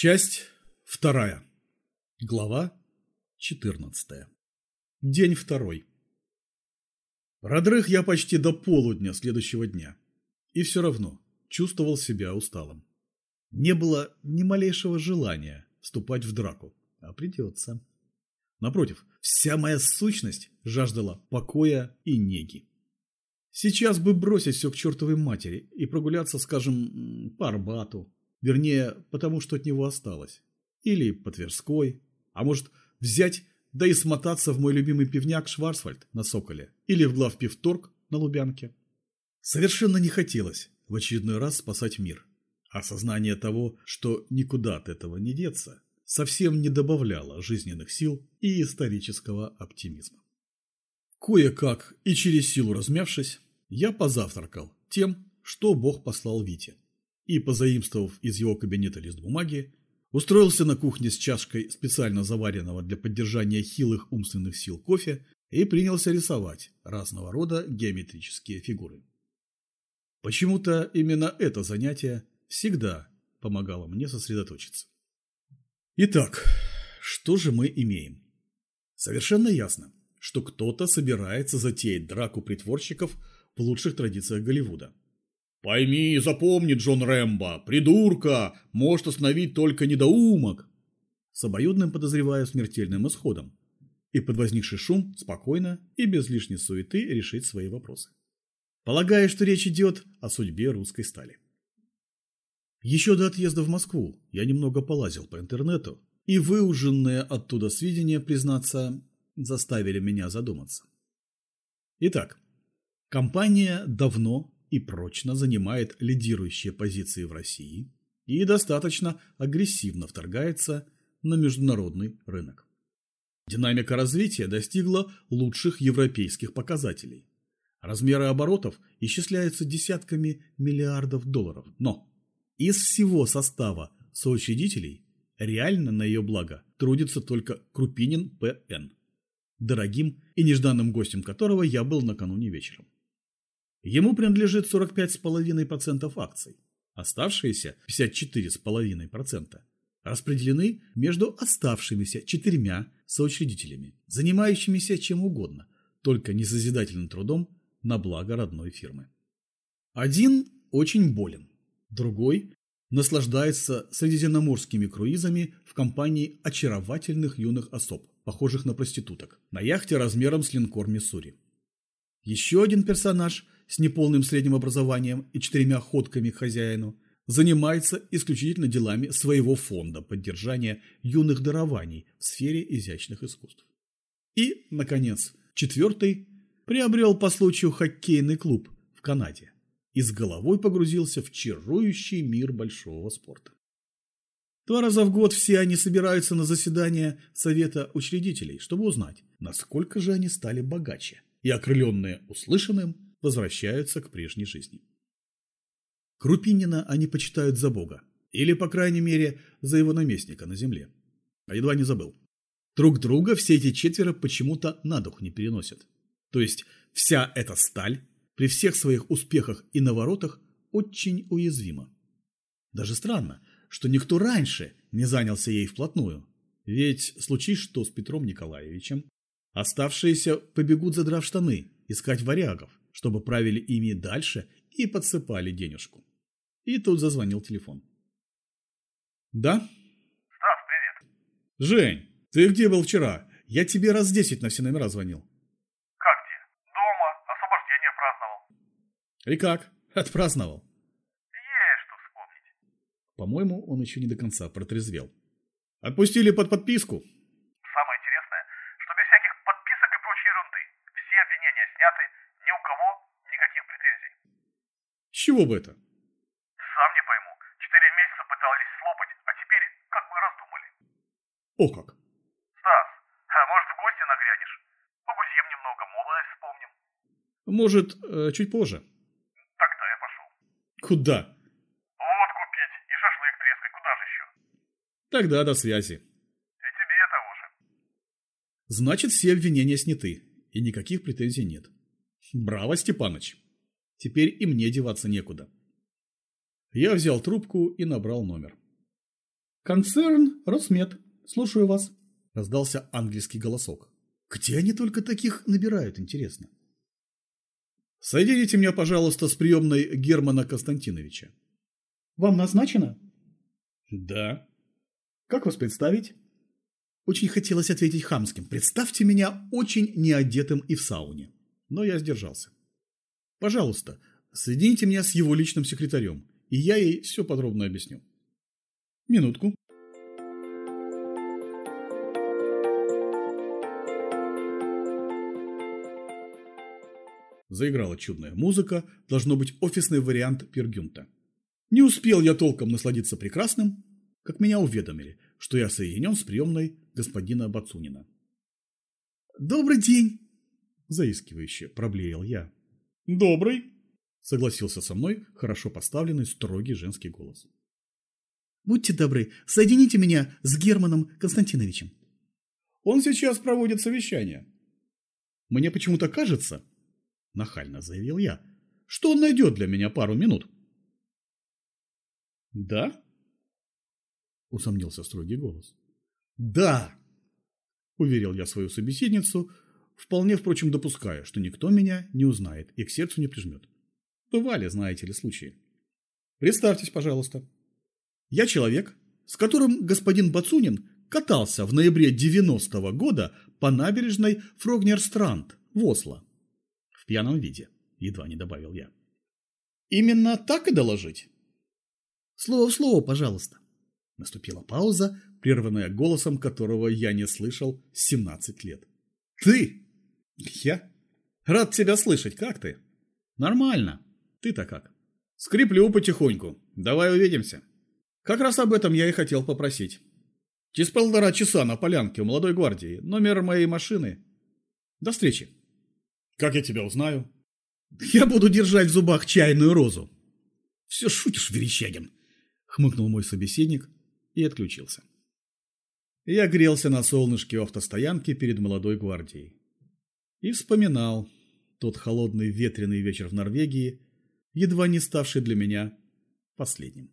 Часть вторая. Глава четырнадцатая. День второй. Продрых я почти до полудня следующего дня. И все равно чувствовал себя усталым. Не было ни малейшего желания вступать в драку, а придется. Напротив, вся моя сущность жаждала покоя и неги. Сейчас бы бросить все к чертовой матери и прогуляться, скажем, по Арбату, Вернее, потому что от него осталось. Или по Тверской. А может, взять, да и смотаться в мой любимый пивняк Шварцвальд на Соколе. Или в главпивторг на Лубянке. Совершенно не хотелось в очередной раз спасать мир. Осознание того, что никуда от этого не деться, совсем не добавляло жизненных сил и исторического оптимизма. Кое-как и через силу размявшись, я позавтракал тем, что Бог послал Вите и, позаимствовав из его кабинета лист бумаги, устроился на кухне с чашкой специально заваренного для поддержания хилых умственных сил кофе и принялся рисовать разного рода геометрические фигуры. Почему-то именно это занятие всегда помогало мне сосредоточиться. Итак, что же мы имеем? Совершенно ясно, что кто-то собирается затеять драку притворщиков в лучших традициях Голливуда – Пойми и запомни, Джон Рэмбо, придурка может остановить только недоумок. С обоюдным подозревая смертельным исходом. И под возникший шум спокойно и без лишней суеты решить свои вопросы. Полагаю, что речь идет о судьбе русской стали. Еще до отъезда в Москву я немного полазил по интернету, и выуженные оттуда сведения, признаться, заставили меня задуматься. Итак, компания давно и прочно занимает лидирующие позиции в России и достаточно агрессивно вторгается на международный рынок. Динамика развития достигла лучших европейских показателей. Размеры оборотов исчисляются десятками миллиардов долларов. Но из всего состава соучредителей реально на ее благо трудится только Крупинин П.Н., дорогим и нежданным гостем которого я был накануне вечером. Ему принадлежит 45,5% акций. Оставшиеся 54,5% распределены между оставшимися четырьмя соучредителями, занимающимися чем угодно, только не созидательным трудом на благо родной фирмы. Один очень болен, другой наслаждается средиземноморскими круизами в компании очаровательных юных особ, похожих на проституток, на яхте размером с линкор Миссури. Еще один персонаж – с неполным средним образованием и четырьмя ходками к хозяину, занимается исключительно делами своего фонда поддержания юных дарований в сфере изящных искусств. И, наконец, четвертый приобрел по случаю хоккейный клуб в Канаде и с головой погрузился в чарующий мир большого спорта. Два раза в год все они собираются на заседание Совета учредителей, чтобы узнать, насколько же они стали богаче, и, окрыленные услышанным, возвращаются к прежней жизни. Крупинина они почитают за Бога, или, по крайней мере, за его наместника на земле. А едва не забыл. Друг друга все эти четверо почему-то на дух не переносят. То есть вся эта сталь при всех своих успехах и наворотах очень уязвима. Даже странно, что никто раньше не занялся ей вплотную. Ведь случись что с Петром Николаевичем, оставшиеся побегут задрав штаны, искать варягов, чтобы правили ими дальше и подсыпали денежку. И тут зазвонил телефон. «Да?» «Стас, привет!» «Жень, ты где был вчера? Я тебе раз десять на все номера звонил». «Как где? Дома. Освобождение праздновал». «И как? Отпраздновал?» «Есть что вспомнить». По-моему, он еще не до конца протрезвел. «Отпустили под подписку?» Чего бы это? Сам не пойму. Четыре месяца пытались слопать, а теперь как бы раздумали. О как. Стас, а может в гости нагрянешь? Погузим немного, молодость вспомним. Может, э, чуть позже. Тогда я пошел. Куда? Вот купить и шашлык трескать, куда же еще? Тогда до связи. И тебе того же. Значит, все обвинения сняты, и никаких претензий нет. Браво, Степаныч. Теперь и мне деваться некуда. Я взял трубку и набрал номер. «Концерн Росмет. Слушаю вас», – раздался ангельский голосок. «Где они только таких набирают, интересно?» «Соедините меня, пожалуйста, с приемной Германа Константиновича». «Вам назначено?» «Да». «Как вас представить?» Очень хотелось ответить хамским. «Представьте меня очень неодетым и в сауне». Но я сдержался. «Пожалуйста, соедините меня с его личным секретарем, и я ей все подробно объясню». «Минутку». Заиграла чудная музыка, должно быть офисный вариант Пергюнта. Не успел я толком насладиться прекрасным, как меня уведомили, что я соединен с приемной господина Бацунина. «Добрый день!» – заискивающе проблеял я. «Добрый!» – согласился со мной хорошо поставленный строгий женский голос. «Будьте добры, соедините меня с Германом Константиновичем». «Он сейчас проводит совещание». «Мне почему-то кажется, – нахально заявил я, – что он найдет для меня пару минут». «Да?» – усомнился строгий голос. «Да!» – уверил я свою собеседницу, вполне, впрочем, допуская, что никто меня не узнает и к сердцу не прижмет. Бывали, знаете ли, случаи. Представьтесь, пожалуйста. Я человек, с которым господин Бацунин катался в ноябре 90-го года по набережной Фрогнер-Странд в Осло. В пьяном виде, едва не добавил я. Именно так и доложить? Слово в слово, пожалуйста. Наступила пауза, прерванная голосом которого я не слышал 17 лет. Ты? Я? Рад тебя слышать, как ты? Нормально. Ты-то как? Скреплю потихоньку. Давай увидимся. Как раз об этом я и хотел попросить. Через полтора часа на полянке у молодой гвардии. Номер моей машины. До встречи. Как я тебя узнаю? Я буду держать в зубах чайную розу. Все шутишь, Верещагин хмыкнул мой собеседник и отключился. Я грелся на солнышке у автостоянки перед молодой гвардией. И вспоминал тот холодный ветреный вечер в Норвегии, едва не ставший для меня последним.